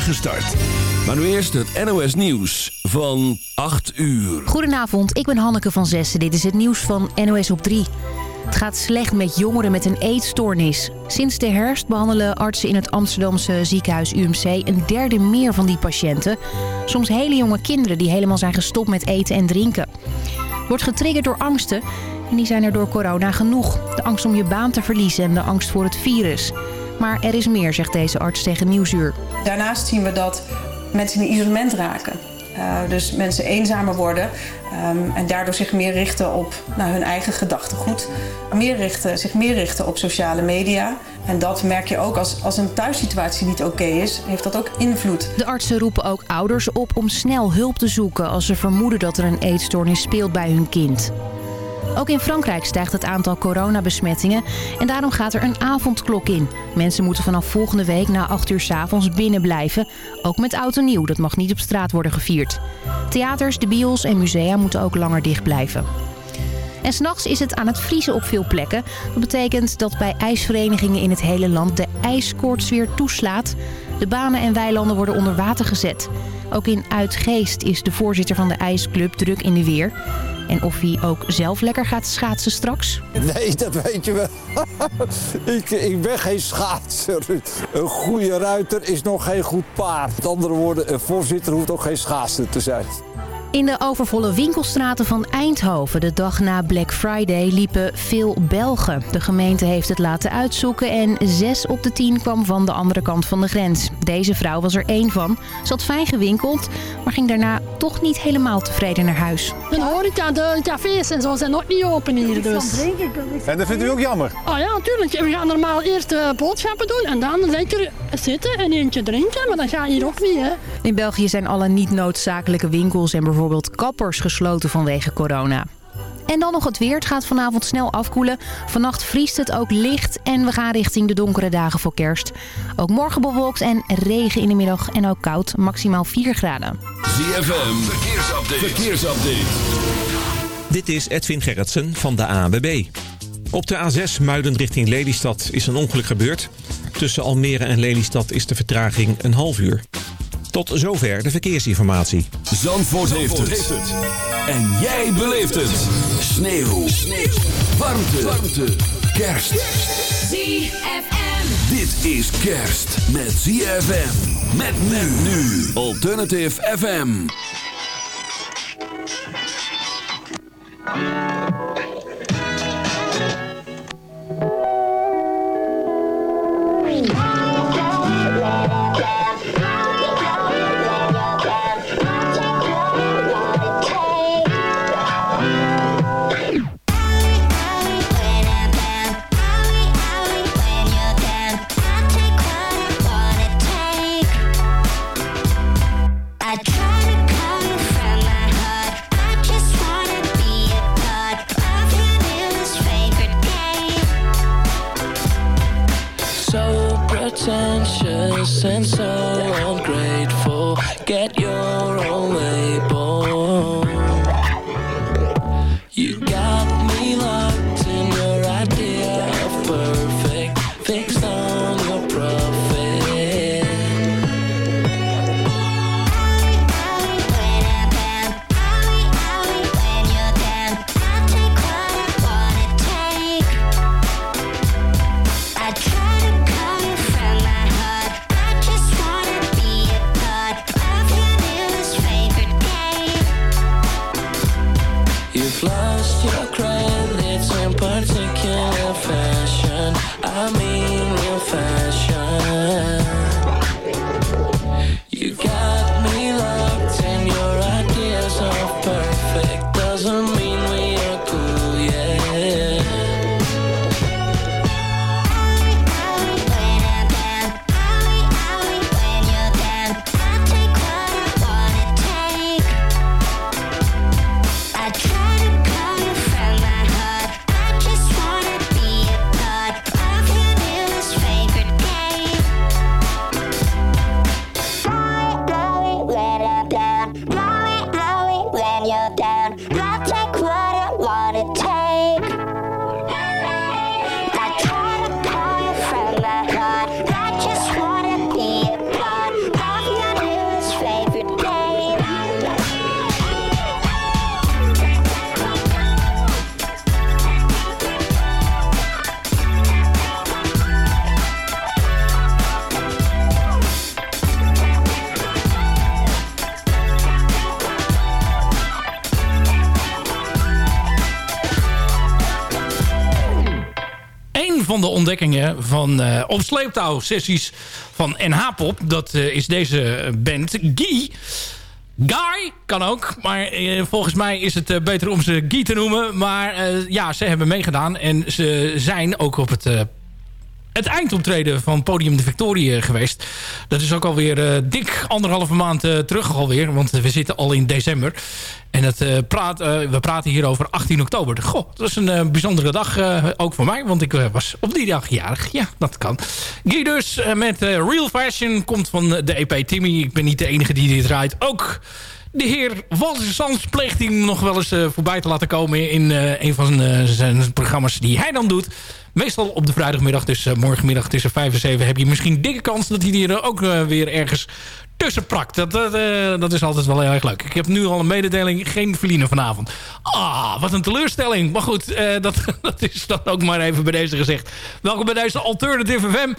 start. Maar nu eerst het NOS Nieuws van 8 uur. Goedenavond, ik ben Hanneke van Zessen. Dit is het nieuws van NOS op 3. Het gaat slecht met jongeren met een eetstoornis. Sinds de herfst behandelen artsen in het Amsterdamse ziekenhuis UMC... een derde meer van die patiënten. Soms hele jonge kinderen die helemaal zijn gestopt met eten en drinken. Wordt getriggerd door angsten en die zijn er door corona genoeg. De angst om je baan te verliezen en de angst voor het virus. Maar er is meer, zegt deze arts tegen Nieuwsuur. Daarnaast zien we dat mensen in isolement raken. Uh, dus mensen eenzamer worden um, en daardoor zich meer richten op nou, hun eigen gedachtegoed. Meer richten, zich meer richten op sociale media. En dat merk je ook als, als een thuissituatie niet oké is, heeft dat ook invloed. De artsen roepen ook ouders op om snel hulp te zoeken als ze vermoeden dat er een eetstoornis speelt bij hun kind. Ook in Frankrijk stijgt het aantal coronabesmettingen en daarom gaat er een avondklok in. Mensen moeten vanaf volgende week na 8 uur s avonds binnen blijven. Ook met oud nieuw, dat mag niet op straat worden gevierd. Theaters, de bios en musea moeten ook langer dicht blijven. En s'nachts is het aan het vriezen op veel plekken. Dat betekent dat bij ijsverenigingen in het hele land de ijskoorts weer toeslaat. De banen en weilanden worden onder water gezet. Ook in Uitgeest is de voorzitter van de ijsclub druk in de weer. En of hij ook zelf lekker gaat schaatsen straks? Nee, dat weet je wel. ik, ik ben geen schaatser. Een goede ruiter is nog geen goed paard. Met andere woorden, een voorzitter hoeft ook geen schaatser te zijn. In de overvolle winkelstraten van Eindhoven de dag na Black Friday liepen veel Belgen. De gemeente heeft het laten uitzoeken en 6 op de 10 kwam van de andere kant van de grens. Deze vrouw was er één van. Ze had fijn gewinkeld, maar ging daarna toch niet helemaal tevreden naar huis. De horeca, de cafés en zo zijn nog niet open hier dus. En dat vindt u ook jammer? Oh ja, natuurlijk. We gaan normaal eerst uh, boodschappen doen en dan lekker zitten en eentje drinken. Maar dat gaat hier ook niet, hè. In België zijn alle niet noodzakelijke winkels en bijvoorbeeld kappers gesloten vanwege corona. En dan nog het weer. Het gaat vanavond snel afkoelen. Vannacht vriest het ook licht en we gaan richting de donkere dagen voor kerst. Ook morgen bewolkt en regen in de middag en ook koud. Maximaal 4 graden. ZFM, verkeersupdate. verkeersupdate. Dit is Edwin Gerritsen van de ANWB. Op de A6 Muiden richting Lelystad is een ongeluk gebeurd. Tussen Almere en Lelystad is de vertraging een half uur. Tot zover de verkeersinformatie. Zandvoort, heeft, het. En jij beleeft het. Sneeuw. Sneeuw. Warmte. Warmte. Kerst. ZFM. Dit is kerst met ZFM. Met men nu. Alternative FM. and so on, great. Van uh, op sleeptouw sessies van NH-pop. Dat uh, is deze band. Guy. Guy kan ook, maar uh, volgens mij is het beter om ze Guy te noemen. Maar ja, ze hebben meegedaan en ze zijn ook op het, het eindoptreden van Podium de Victorie geweest. Dat is ook alweer dik anderhalve maand terug alweer, want we zitten al in december. En het, praat, we praten hier over 18 oktober. Goh, dat is een bijzondere dag, ook voor mij, want ik was op die dag jarig. Ja, dat kan. Guy dus met Real Fashion komt van de EP Timmy. Ik ben niet de enige die dit draait. Ook de heer Walter Sands pleegt hij nog wel eens uh, voorbij te laten komen... in uh, een van uh, zijn programma's die hij dan doet. Meestal op de vrijdagmiddag, dus morgenmiddag tussen 5 en 7... heb je misschien dikke kans dat hij hier ook weer ergens tussen prakt. Dat, dat, dat, is altijd wel heel erg leuk. Ik heb nu al een mededeling, geen verliezen vanavond. Ah, wat een teleurstelling. Maar goed, dat, dat is dan ook maar even bij deze gezegd. Welkom bij deze Alternative FM...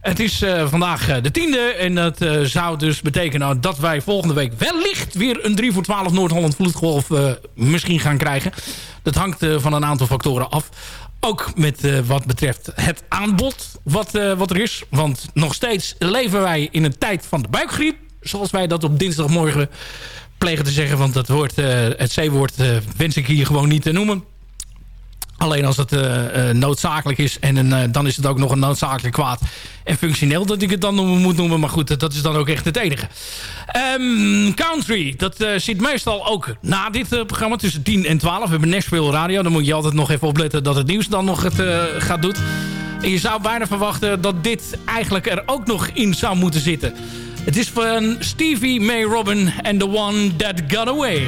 Het is uh, vandaag uh, de tiende en dat uh, zou dus betekenen dat wij volgende week wellicht weer een 3 voor 12 Noord-Holland vloedgolf misschien gaan krijgen. Dat hangt van een aantal factoren af. Ook met wat betreft het aanbod wat, wat er is. Want nog steeds leven wij in een tijd van de buikgriep. Zoals wij dat op dinsdagmorgen plegen te zeggen. Want dat woord, het C-woord wens ik hier gewoon niet te noemen. Alleen als het uh, uh, noodzakelijk is. En uh, dan is het ook nog een noodzakelijk kwaad. En functioneel dat ik het dan moet noemen. Maar goed, dat is dan ook echt het enige. Um, country, dat zit meestal ook na dit programma. Tussen 10 en 12. We hebben Nashville Radio. Dan moet je altijd nog even opletten dat het nieuws dan nog het gaat doen. En je zou bijna verwachten dat dit eigenlijk er ook nog in zou moeten zitten. Het is van Stevie May Robin and The One That Got Away.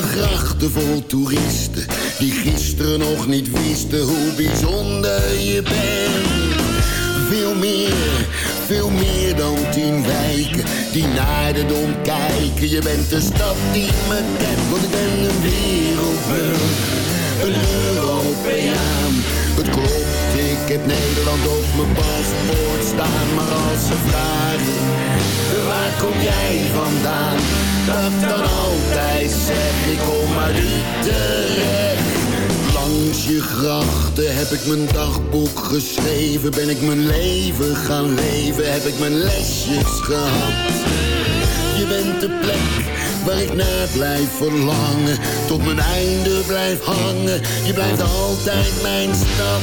Dan toeristen. Die gisteren nog niet wisten hoe bijzonder je bent. Veel meer, veel meer dan tien wijken die naar de dom kijken. Je bent de stad die me kent, want ik ben een wereldburger, een Europeaan. Het klopt, ik heb Nederland op mijn paspoort staan, maar als ze vragen, waar kom jij vandaan? Dat dan altijd zeg ik kom uit Utrecht. Langs je grachten heb ik mijn dagboek geschreven. Ben ik mijn leven gaan leven, heb ik mijn lesjes gehad. Je bent de plek waar ik naar blijf verlangen. Tot mijn einde blijf hangen. Je blijft altijd mijn stad.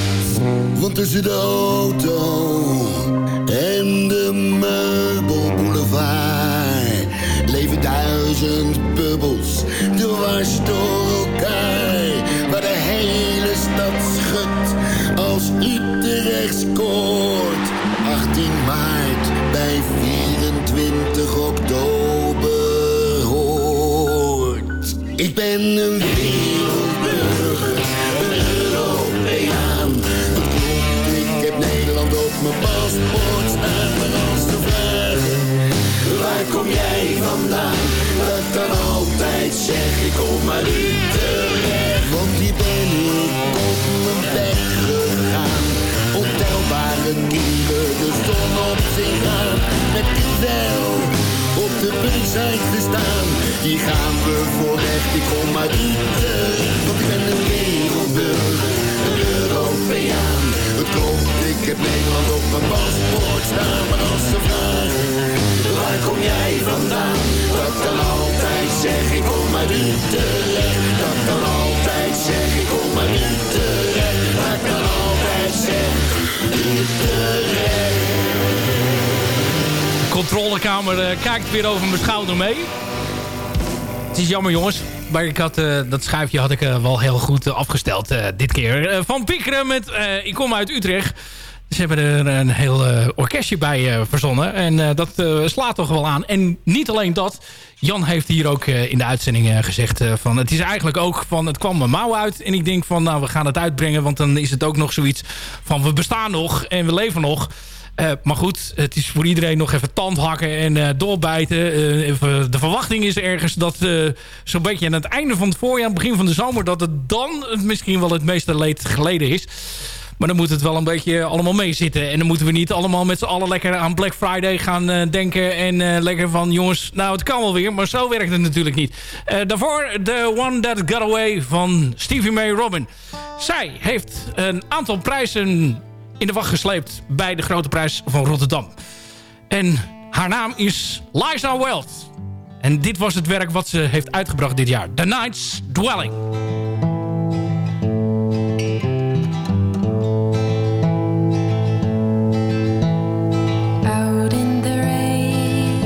Want tussen de auto en de meubelboulevard leven duizend bubbels dwars door elkaar. Waar de hele stad schudt als Utrecht scoort. 18 maart ben een wereldburger, een Europeaan. Ik heb Nederland op mijn paspoort staan. Maar als vragen, waar kom jij vandaan? Dat kan altijd zeg ik kom uit Utrecht. Want hier ben ik op mijn weg gegaan. Ontelbare keren de zon op zich aan. Met die wel de punt zijn gestaan. Die gaan we voorrecht, ik kom uit Utrecht. Want ik ben een wereldburger, controlekamer eh, kijkt weer over mijn schouder mee. Het is jammer jongens. Maar ik had, eh, dat schuifje had ik eh, wel heel goed afgesteld dit keer. Van Piekeren met Ik kom uit Utrecht. Ze hebben er een heel orkestje bij verzonnen. En dat slaat toch wel aan. En niet alleen dat. Jan heeft hier ook in de uitzending gezegd van... Het is eigenlijk ook van... Het kwam mijn mouw uit. En ik denk van nou we gaan het uitbrengen. Want dan is het ook nog zoiets van we bestaan nog. En we leven nog. Eh, maar goed, het is voor iedereen nog even tandhakken en eh, doorbijten. Eh, de verwachting is ergens dat zo'n beetje aan het einde van het voorjaar... begin van de zomer, dat het dan misschien wel het meeste leed geleden is. Maar dan moet het wel een beetje allemaal meezitten. En dan moeten we niet allemaal met z'n allen lekker aan Black Friday gaan denken. En lekker van, jongens, nou het kan wel weer. Maar zo werkt het natuurlijk niet. Daarvoor The One That Got Away van Stevie May Robin. Zij heeft een aantal prijzen in de wacht gesleept bij de Grote Prijs van Rotterdam. En haar naam is Liza Weld. En dit was het werk wat ze heeft uitgebracht dit jaar. The Night's Dwelling. Out in the rain,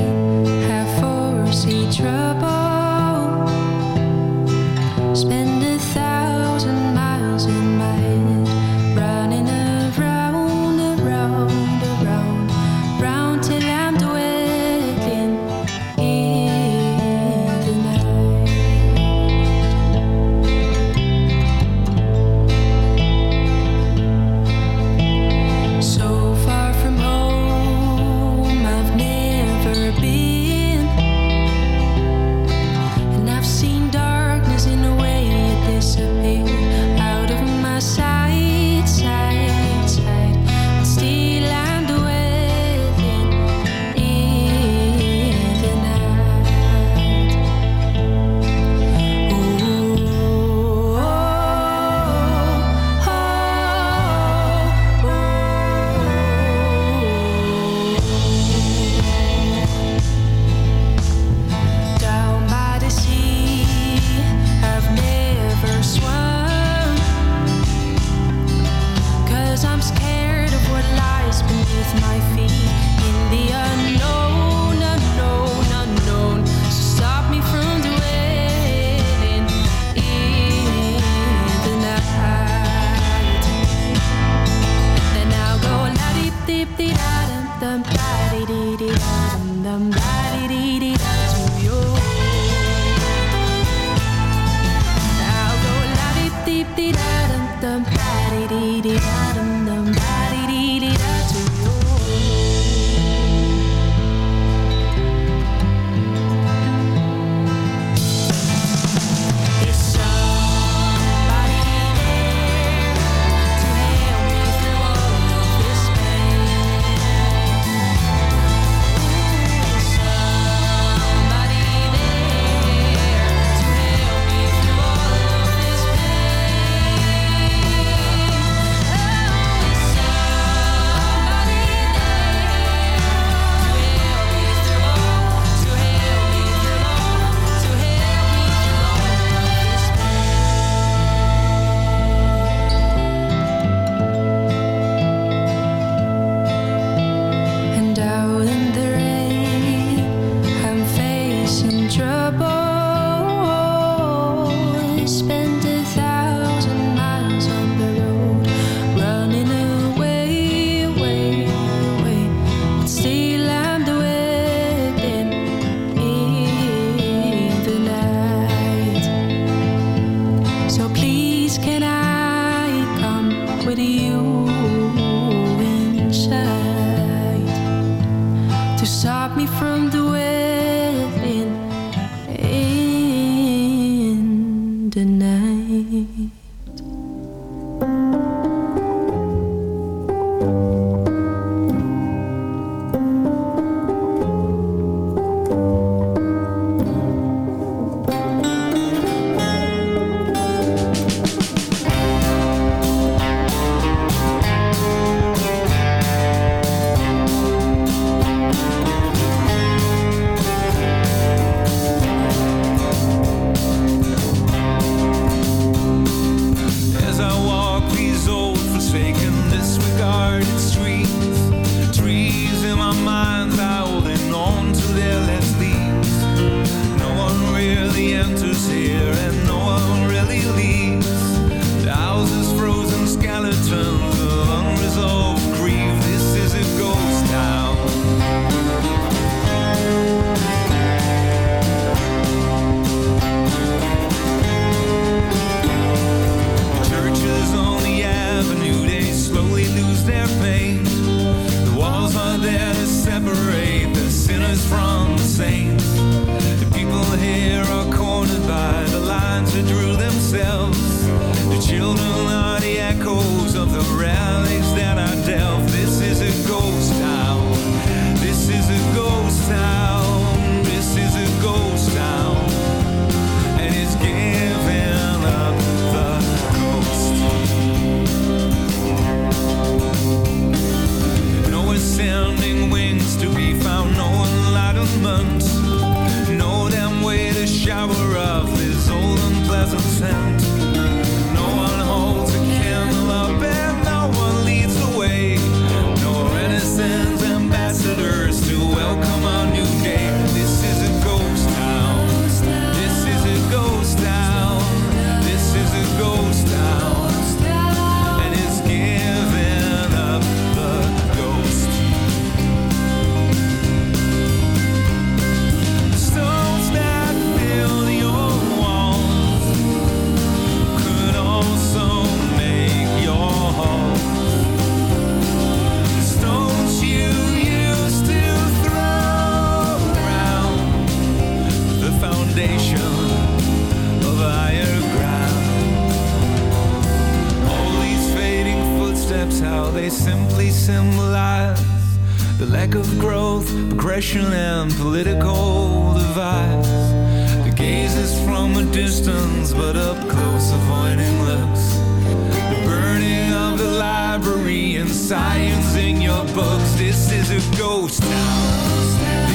reverie and science in your books. This is a ghost town.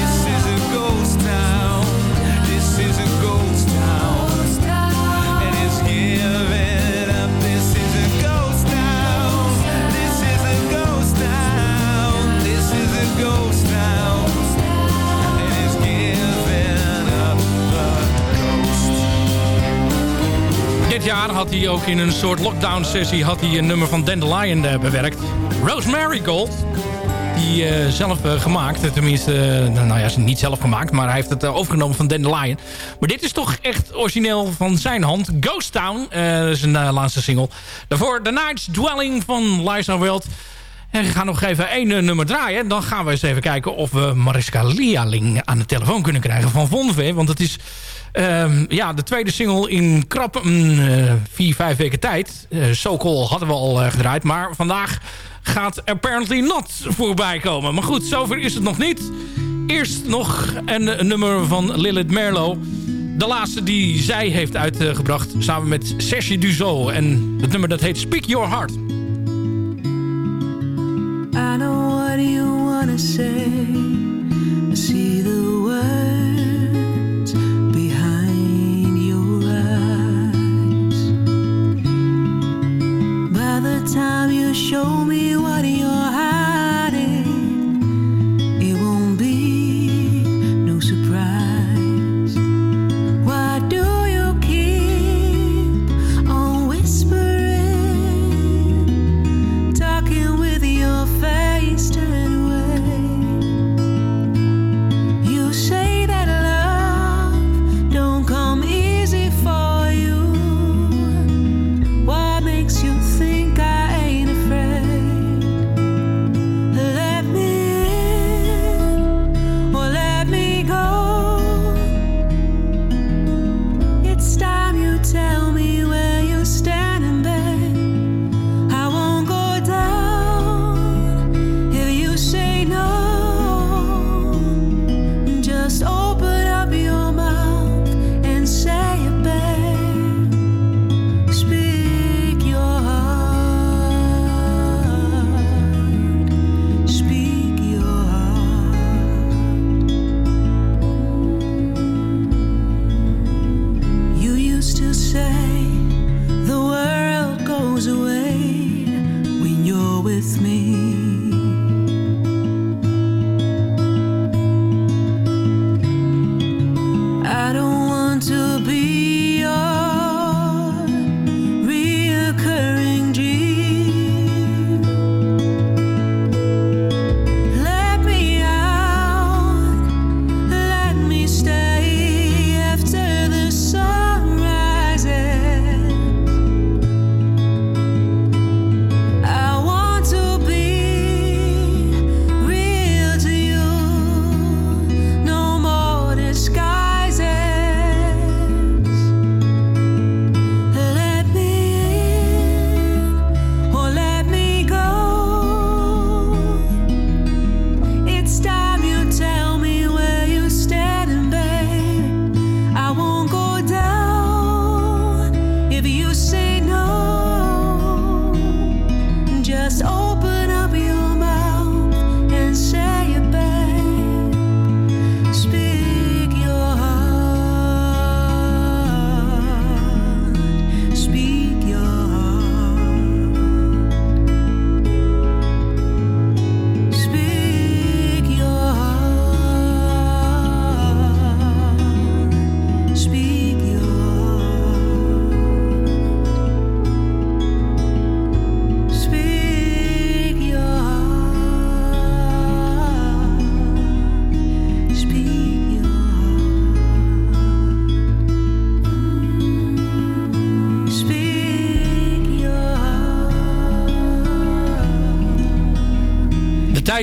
jaar had hij ook in een soort lockdown-sessie... had hij een nummer van Dandelion uh, eh, bewerkt. Rosemary Gold. Die eh, zelf eh, gemaakt. Tenminste, nou, nou ja, niet zelf gemaakt. Maar hij heeft het overgenomen van Dandelion. Maar dit is toch echt origineel van zijn hand. Ghost Town is zijn laatste single. Daarvoor The Night's Dwelling van Liza Wild. En we gaan nog even één nummer draaien. Dan gaan we eens even kijken of we Mariska Lialing aan de telefoon kunnen krijgen van Vonve. Want het is ehm, ja, de tweede single in krap een eh, vier, vijf weken tijd. Uh, Sokol hadden we al eh, gedraaid. Maar vandaag gaat Apparently Not voorbij komen. Maar goed, zover is het nog niet. Eerst nog een, een nummer van Lilith Merlo. De laatste die zij heeft uitgebracht samen met Serge Duzo. En het nummer dat heet Speak Your Heart. I know what you wanna say. I see the words time you show me what you're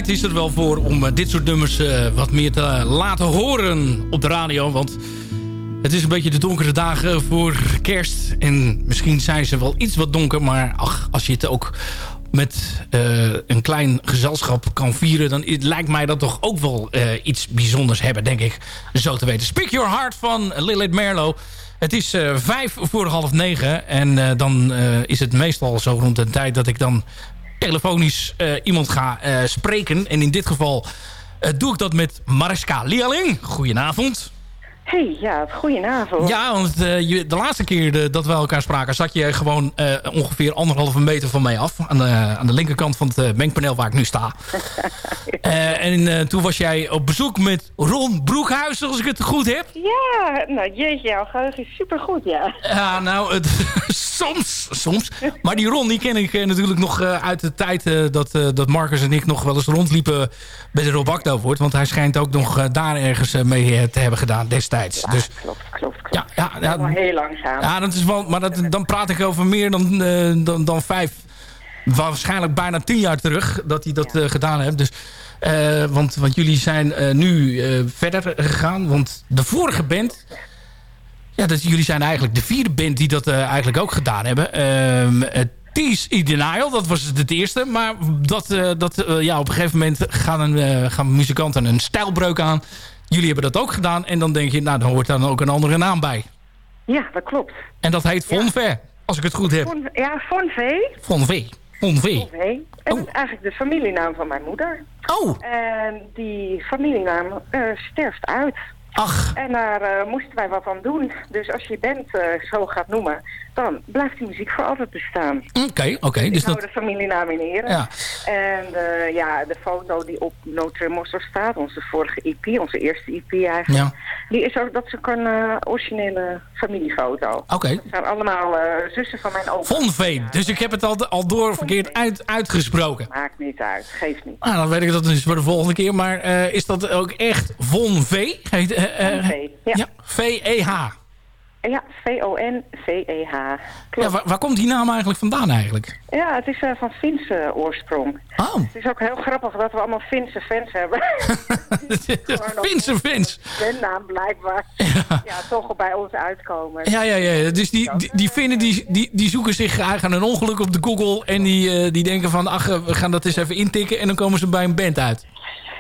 is er wel voor om eh, dit soort nummers eh, wat meer te eh, laten horen op de radio. Want het is een beetje de donkere dagen voor kerst. En misschien zijn ze wel iets wat donker. Maar ach, als je het ook met een klein gezelschap kan vieren... dan lijkt mij dat toch ook wel iets bijzonders hebben, denk ik. Zo te weten. Speak Your Heart van Lilith Merlo. Het is vijf voor half negen. En dan is het meestal zo rond de tijd dat ik dan telefonisch eh, iemand ga eh, spreken. En in dit geval eh, doe ik dat met Mariska Lialing. Goedenavond. Hey, ja, goedenavond. Ja, want eh, je, de laatste keer de- dat we elkaar spraken... zat je gewoon eh, ongeveer anderhalve meter van mij af. Aan de, aan de linkerkant van het eh, mengpaneel waar ik nu sta. Eh, en eh, toen was jij op bezoek met Ron Broekhuis, als ik het goed heb. Ja, nou jeetje, jouw geheugen is supergoed, ja. Ja, nou, het, soms, soms. Maar die Ron, die ken ik eh, natuurlijk nog eh, uit de tijd... eh, dat, eh, dat Marcus en ik nog wel eens rondliepen bij de Rob Akda wordt. Want hij schijnt ook nog eh, daar ergens eh, mee eh, te hebben gedaan destijds. Dus, Klopt, klopt, klopt. Ja, ja, ja, heel langzaam. ja, dat is wel, maar dat, dan praat ik over meer dan, eh, dan, dan vijf, waarschijnlijk bijna tien jaar terug dat hij dat eh, gedaan heeft. Dus, eh, want, want jullie zijn nu verder gegaan, want de vorige band, ja, dat, jullie zijn eigenlijk de vierde band die dat eigenlijk ook gedaan hebben. Ehm eh, Tease in Denial, dat was het eerste. Maar dat, dat, ja, op een gegeven moment gaan, een, gaan muzikanten een stijlbreuk aan. Jullie hebben dat ook gedaan. En dan denk je, nou, dan hoort daar dan ook een andere naam bij. Ja, dat klopt. En dat heet Von Ver, als ik het goed heb. Von, ja, V. Von V. En is eigenlijk de familienaam van mijn moeder. Oh. En die familienaam eh, sterft uit. Ach. En daar eh, moesten wij wat aan doen. Dus als je band eh, zo gaat noemen, dan blijft die muziek voor altijd bestaan. Oké, oké. Ik dus dat... de familienaam in ere. Ja. En eh, ja, de foto die op No Tremors staat, onze vorige EP, onze eerste EP eigenlijk, Ja. die is ook, dat is ook een eh, originele familiefoto. Oké. Het zijn allemaal eh, zussen van mijn opa. Von V. Dus ik heb het al, al door verkeerd uit, uitgesproken. Maakt niet uit, geeft niet. Nou, dan weet ik dat dus voor de volgende keer. Maar is dat ook echt Von V? Heet, Von V, ja. V-E-H. Ja, V-O-N-V-E-H. Ja, waar, waar komt die naam eigenlijk vandaan eigenlijk? Ja, het is eh, van Finse oorsprong. Oh. Het is ook heel grappig dat we allemaal Finse fans hebben. Finse fans. naam blijkbaar. Ja. toch bij ons uitkomen. Ja, ja, ja. Dus die, die, die Finnen die, die, die zoeken zich eigenlijk aan een ongeluk op de Google. En die, eh, die denken van, ach, eh, we gaan dat eens even intikken. En dan komen ze bij een band uit.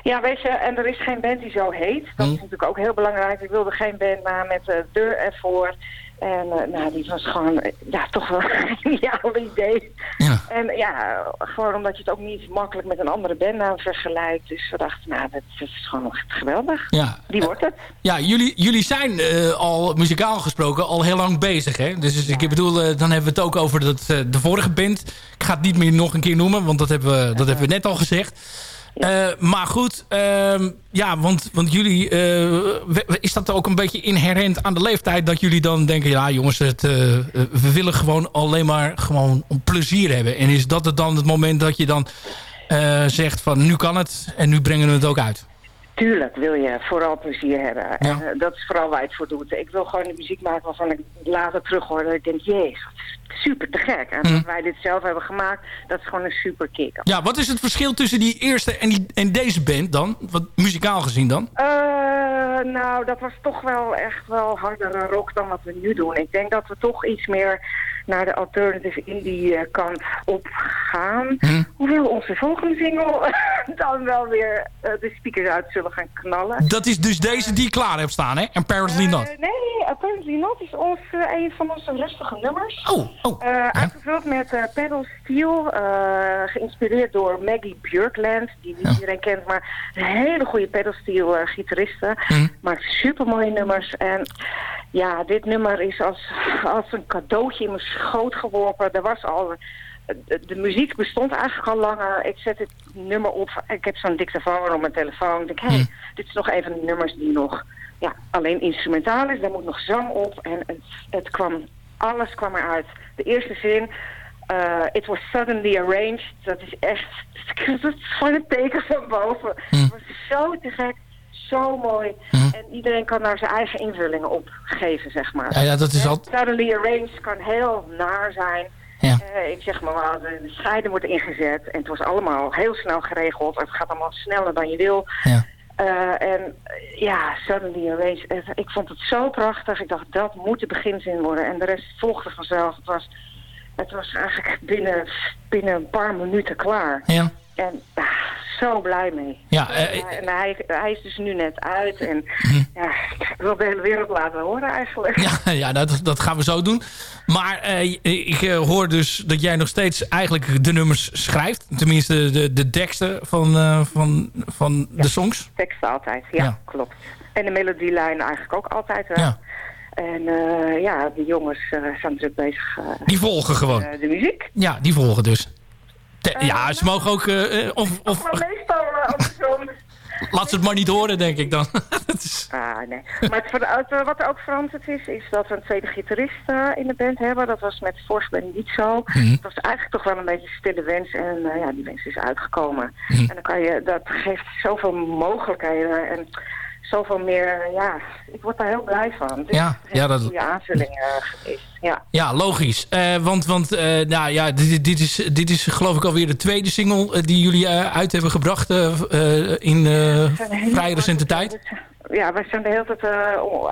Ja, weet je, en er is geen band die zo heet. Dat Hm. is natuurlijk ook heel belangrijk. Ik wilde geen bandnaam met de deur ervoor. En eh, nou, die was gewoon, eh, ja, toch wel een geniaal idee. Ja. En ja, gewoon omdat je het ook niet makkelijk met een andere bandnaam vergelijkt. Dus we dachten, nou, dat, dat is gewoon echt geweldig. Ja. Die wordt het. Ja, jullie, jullie zijn eh, al muzikaal gesproken al heel lang bezig. Hè? Dus ik bedoel, eh, dan hebben we het ook over dat, eh, de vorige band. Ik ga het niet meer nog een keer noemen, want dat hebben we, dat hebben we net al gezegd. Eh, maar goed, ehm, ja, want, want jullie... eh, is dat ook een beetje inherent aan de leeftijd... dat jullie dan denken, ja jongens, het, eh, we willen gewoon alleen maar gewoon plezier hebben. En is dat het dan het moment dat je dan zegt van nu kan het en nu brengen we het ook uit? Tuurlijk wil je vooral plezier hebben. En dat is vooral waar je het voor doet. Ik wil gewoon de muziek maken waarvan ik later terug hoor dat ik denk, jezus, super te gek. En Mhm. dat wij dit zelf hebben gemaakt, dat is gewoon een super kick. Ja, wat is het verschil tussen die eerste en, die, en deze band dan? Wat muzikaal gezien dan? Eh, nou, dat was toch wel echt wel hardere rock dan wat we nu doen. Ik denk dat we toch iets meer naar de alternative indie eh, kant op gaan. Hm. Hoewel onze volgende single dan wel weer eh, de speakers uit zullen gaan knallen. Dat is dus deze die je klaar hebt staan, hè? Apparently not. Nee, Apparently Not is ons, een van onze rustige nummers. Oh, oh. Eh, Aangevuld met eh, pedal steel, eh, geïnspireerd door Maggie Björkland, die niet iedereen kent, maar een hele goede pedal steel gitariste. Maakt super mooie nummers. En ja, dit nummer is als, als een cadeautje in mijn schoot geworpen. Er was al... De, muziek bestond eigenlijk al langer. Ik zet dit nummer op. Ik heb zo'n dictafoon op mijn telefoon. Ik denk, hé, hey, dit is nog een van de nummers die nog ja, alleen instrumentaal is. Daar moet nog zang op. En het, het kwam, alles kwam eruit. De eerste zin, eh, it was suddenly arranged. Dat is echt, dat is gewoon een teken van boven. Het was zo te gek, zo mooi. En iedereen kan daar zijn eigen invullingen op geven, zeg maar. Ja, ja, dat is al- Suddenly arranged kan heel naar zijn. Ja. Eh, ik zeg maar wel, de, de scheiding wordt ingezet en het was allemaal heel snel geregeld. Het gaat allemaal sneller dan je wil. Ja. Eh, en eh, ja, Suddenly Arranged, eh, ik vond het zo prachtig. Ik dacht, dat moet de beginzin worden. En de rest volgde vanzelf. Het was, het was eigenlijk binnen, binnen een paar minuten klaar. Ja. En ah, zo blij mee. Ja, eh, en hij, hij is dus nu net uit. En ja, ik wil de hele wereld laten horen eigenlijk. Ja, ja dat, dat gaan we zo doen. Maar eh, ik eh, hoor dus dat jij nog steeds eigenlijk de nummers schrijft. Tenminste, de, de teksten van, van, van de songs. Teksten altijd, ja, Ja. klopt. En de melodielijn eigenlijk ook altijd wel. Ja. En ja, de jongens zijn druk bezig Die volgen gewoon. de muziek. Ja, die volgen dus. Ja, ze mogen ook... eh, eh, of, of, Maar meestal eh, andersom. laat ze het maar niet horen, denk ik dan. Ah, nee. Maar het, eh, wat er ook veranderd is, is dat we een tweede gitarist eh, in de band hebben. Dat was met Forsband niet zo. Mhm. Het was eigenlijk toch wel een beetje een stille wens. En eh, ja, die wens is uitgekomen. Mhm. En dan kan je, dat geeft zoveel mogelijkheden en zoveel meer, ja, ik word daar heel blij van. Dus Ja, het is ja, een dat- goede aanvulling eh, geweest. Ja. Ja, logisch. Eh, want want eh, nou, ja, dit, dit, is, dit is geloof ik alweer de tweede single die jullie uit hebben gebracht in vrij recente tijd. Ja, wij zijn de hele tijd,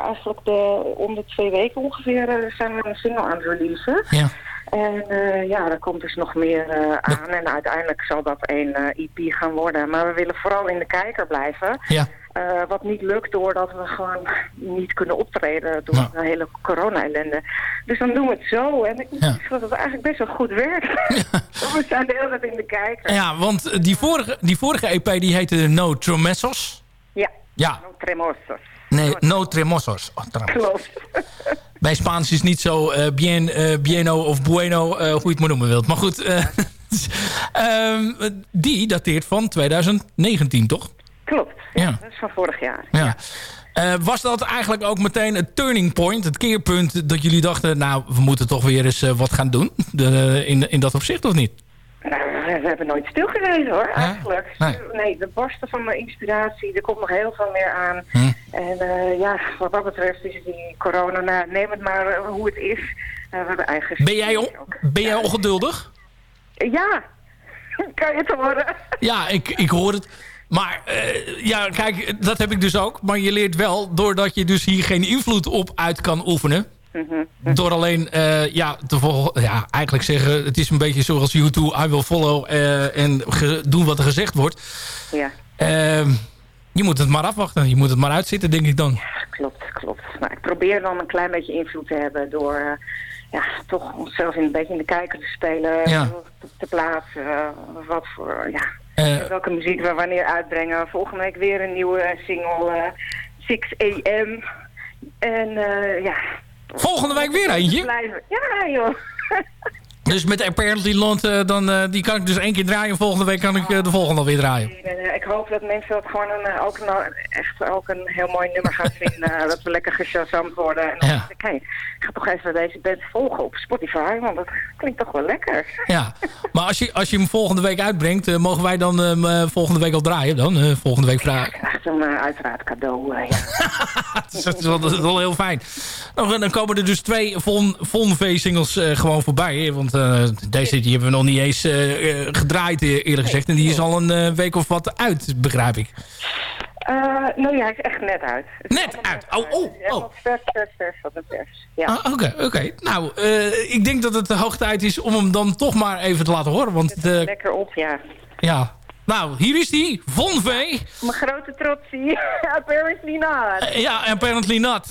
eigenlijk de, om de twee weken ongeveer, zijn we een single aan het releasen. Ja. En ja, er komt dus nog meer aan en uiteindelijk zal dat een EP gaan worden. Maar we willen vooral in de kijker blijven. Ja. Eh, wat niet lukt doordat we gewoon niet kunnen optreden door Ja. de hele corona-ellende. Dus dan doen we het zo. En ik zeggen dat het eigenlijk best wel goed werkt. we zijn de hele tijd in de kijker. Ja, want eh, die vorige, die vorige EP die heette No Tromesos. Ja. Ja. No Tremosos. Nee, No Tremosos. Oh. Klopt. Bij Spaans is niet zo eh, bien, eh, bieno of bueno, hoe je het maar noemen wilt. Maar goed, eh, ehm, die dateert van 2019, toch? Klopt. Ja. Dat is van vorig jaar. Ja. Eh, was dat eigenlijk ook meteen het turning point, het keerpunt... dat jullie dachten, nou, we moeten toch weer eens eh, wat gaan doen? De, in, in dat opzicht, of niet? Nou, we, hebben nooit stilgereden hoor, eigenlijk. Nee. Nee. de barsten van mijn inspiratie, er komt nog heel veel meer aan. Hm. En eh, ja, wat dat betreft is die corona, nou, neem het maar eh, hoe het is. Eh, we hebben eigen... Ben jij, on- ben jij ongeduldig? Ja, kan je het horen? Ja, ik, ik hoor het. Maar eh, ja, kijk, dat heb ik dus ook. Maar je leert wel, doordat je dus hier geen invloed op uit kan oefenen... Mhm. Door alleen, eh, ja, te ja, eigenlijk zeggen... het is een beetje zoals YouTube, I will follow... eh, en doen wat er gezegd wordt. Ja, Ehm, je moet het maar afwachten. Je moet het maar uitzitten, denk ik dan. klopt, klopt. Maar ik probeer dan een klein beetje invloed te hebben door... ja, toch onszelf in, een beetje in de kijker te spelen, Ja. te, plaatsen. wat voor, ja. Welke muziek we wanneer uitbrengen. Volgende week weer een nieuwe single, eh 6 AM. En eh, ja... Volgende week weer eentje? Blijven. Ja, joh. Dus met Apparently Land, eh, dan, eh, die kan ik dus één keer draaien. Volgende week kan ik eh, de volgende alweer draaien. En, ik hoop dat mensen dat gewoon een, ook, een, echt ook een heel mooi nummer gaan vinden. dat we lekker geshazamd worden. En dan Ja. ik, hey, ik ga toch even deze band volgen op Spotify, want dat klinkt toch wel lekker. Ja, maar als je, als je hem volgende week uitbrengt... mogen wij dan hem volgende week al draaien dan? Volgende week vragen. Echt een uiteraard cadeau, dat, is wel, dat is wel heel fijn. Dan komen er dus twee Von, Von V-singles gewoon voorbij. Want deze die hebben we nog niet eens uh, gedraaid eerlijk gezegd. En die is al een week of wat uit, begrijp ik. nou ja, hij is echt net uit. Net uit? Oh, oh, oh. Vers, vers, vers van de pers. Ja. Oké, ah, oké. Okay. Nou, ik denk dat het de hoog tijd is om hem dan toch maar even te laten horen. Want, lekker op, ja. Ja, nou, hier is die, Von V. Mijn grote trotsie, apparently not. Ja, apparently not.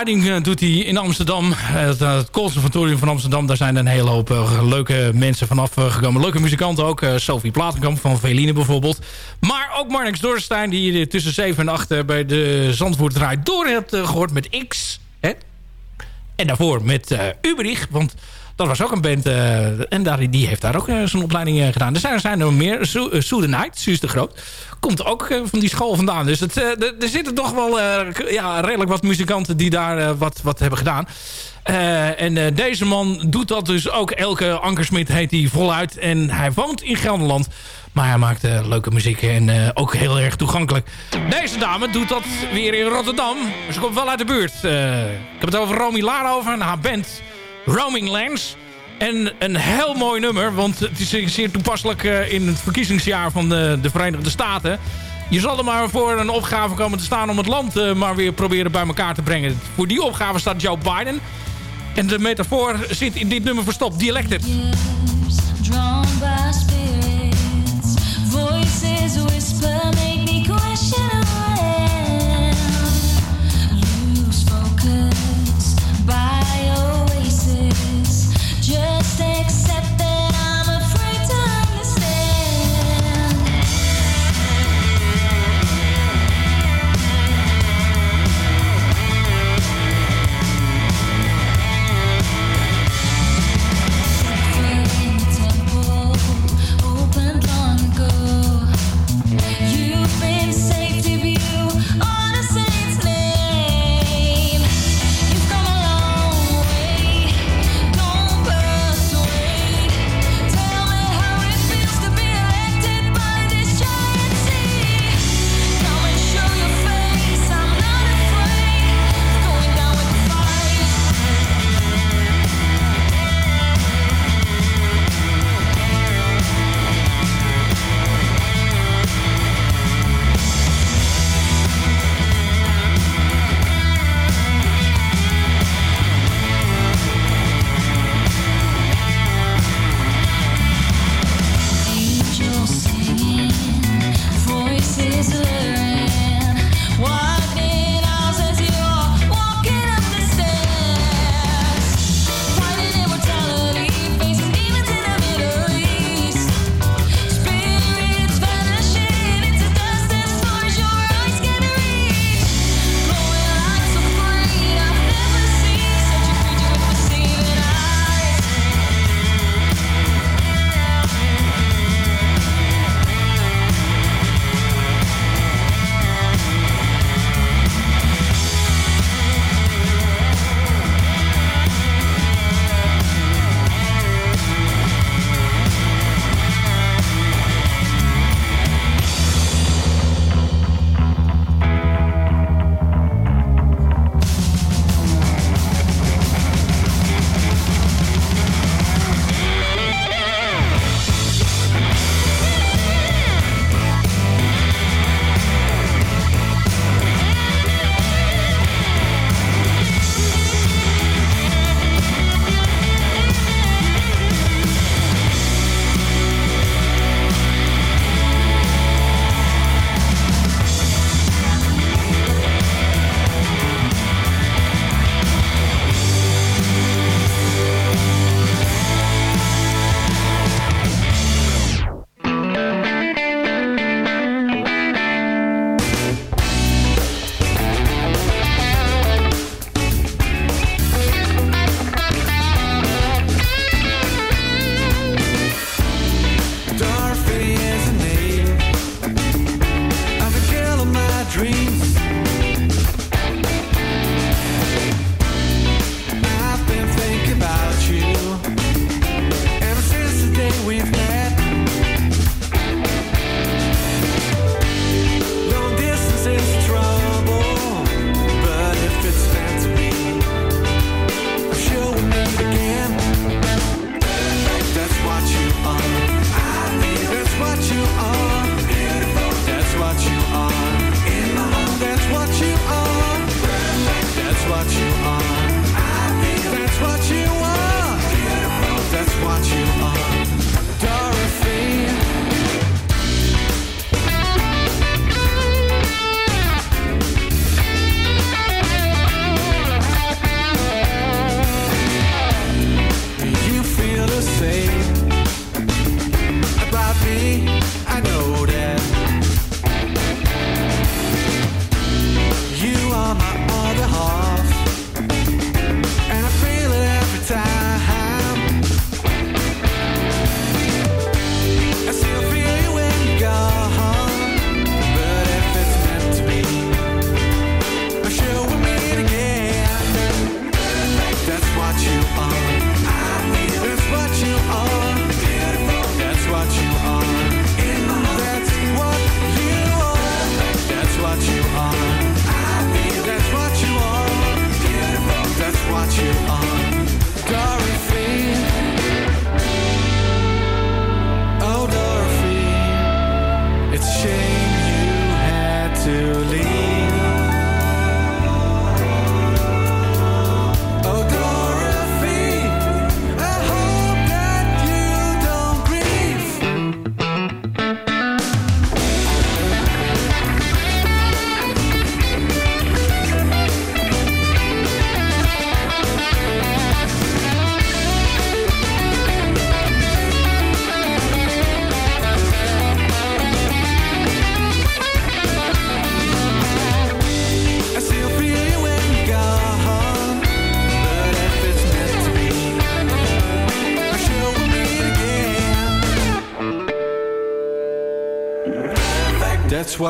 Opleiding eh, doet hij in Amsterdam. Eh, het, eh, het Conservatorium van Amsterdam. Daar zijn een hele hoop leuke mensen vanaf gekomen. Leuke muzikanten ook. Sophie Platenkamp van Veline bijvoorbeeld. Maar ook Marnix Dorstein. Die tussen 7 en 8 bij de Zandvoort draait door hebt eh, gehoord met X. Hè? En daarvoor met eh Uberich. Want dat was ook een band. eh, en die heeft daar ook eh, zijn opleiding eh, gedaan. Er zijn, er er meer. Sue the Night, Suus de Groot. Komt ook van die school vandaan. Dus het, er zitten toch wel ja, redelijk wat muzikanten die daar wat, wat hebben gedaan. En deze man doet dat dus ook. Elke Ankersmit heet hij voluit. En hij woont in Gelderland. Maar hij maakt leuke muziek en ook heel erg toegankelijk. Deze dame doet dat weer in Rotterdam. Ze komt wel uit de buurt. Ik heb het over Romy Laarhoven en haar band Roaming Lands. En een heel mooi nummer, want het is zeer toepasselijk eh, in het verkiezingsjaar van de, de Verenigde Staten. Je zal er maar voor een opgave komen te staan om het land eh, maar weer proberen bij elkaar te brengen. Voor die opgave staat Joe Biden. En de metafoor zit in dit nummer verstopt, Dialected.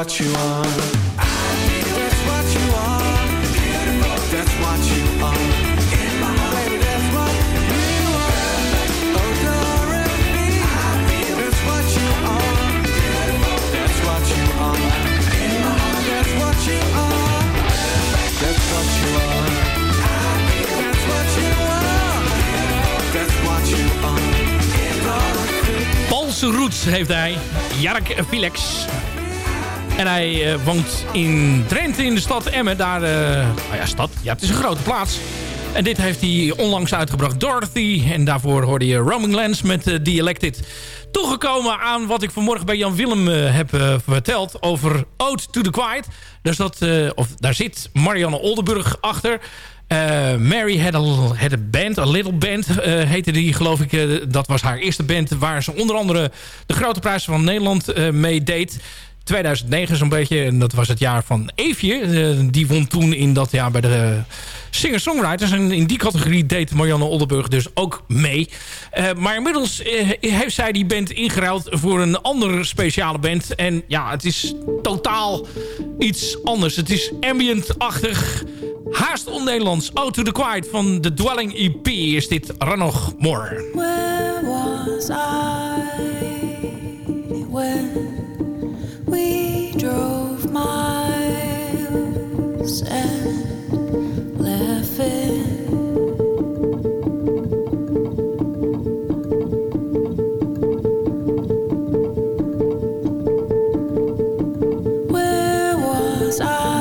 What you are. That's what you. That's. Oh, roots heeft hij. Jark Vilex. En hij eh, woont in Drenthe in de stad Emmen. Daar, eh, nou ja, stad. Ja, het is een grote plaats. En dit heeft hij onlangs uitgebracht, Dorothy. En daarvoor hoorde je Roaming Lands met uh, The Elected. Toegekomen aan wat ik vanmorgen bij Jan Willem eh, heb eh, verteld over Ode to the Quiet. Daar, eh, of, daar zit Marianne Oldenburg achter. Eh, Mary had a, had a band, a little band eh, heette die geloof ik. eh, dat was haar eerste band waar ze onder andere de grote prijs van Nederland eh, mee deed. 2009 zo'n beetje. En dat was het jaar van Eefje. Eh, die won toen in dat jaar bij de singer-songwriters. En in die categorie deed Marianne Oldenburg dus ook mee. Eh, maar inmiddels eh, heeft zij die band ingeruild voor een andere speciale band. En ja, het is totaal iets anders. Het is ambient-achtig. Haast on-Nederlands. Oh to the Quiet van The Dwelling EP is dit Ranog More. Where was I when drove miles and laughing? Where was I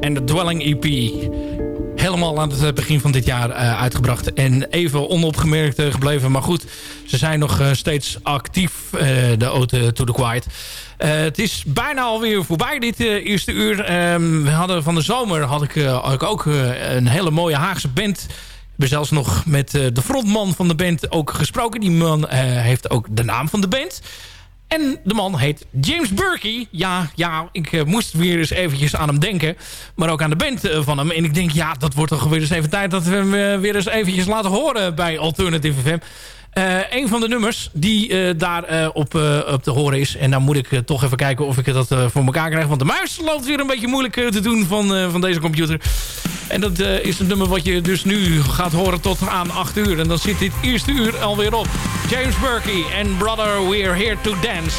En de Dwelling EP. Helemaal aan het begin van dit jaar eh, uitgebracht. En even onopgemerkt eh, gebleven. Maar goed, ze zijn nog eh, steeds actief, de Ode to the Quiet. Het is bijna alweer voorbij dit eerste uur. Ehm, we hadden van de zomer had ik, ik ook een hele mooie Haagse band. Ben zelfs nog met de frontman van de band ook gesproken. Die man heeft ook de naam van de band. En de man heet James Burkey. Ja, ja ik eh, moest weer eens eventjes aan hem denken. Maar ook aan de band eh, van hem. En ik denk, ja, dat wordt toch weer eens even tijd... dat we hem eh, weer eens eventjes laten horen bij Alternative FM. Eh, een van de nummers die eh, daar eh, op, op te horen is. En dan moet ik toch even kijken of ik dat voor elkaar krijg. Want de muis loopt weer een beetje moeilijk te doen van, van deze computer. En dat is het nummer wat je dus nu gaat horen tot aan 8 uur. En dan zit dit eerste uur alweer op. James Burkey en Brother, We're Here to Dance.